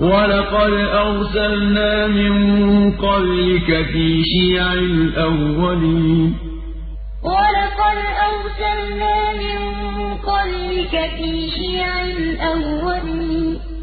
وَلَقَدْ أَرْسَلْنَا مِن قَبْلِكَ فِي شِيَعِ الْأَوَّلِينَ وَلَقَدْ أَرْسَلْنَا مِن قَبْلِكَ فِي شِيَعِ الْأَوَّلِينَ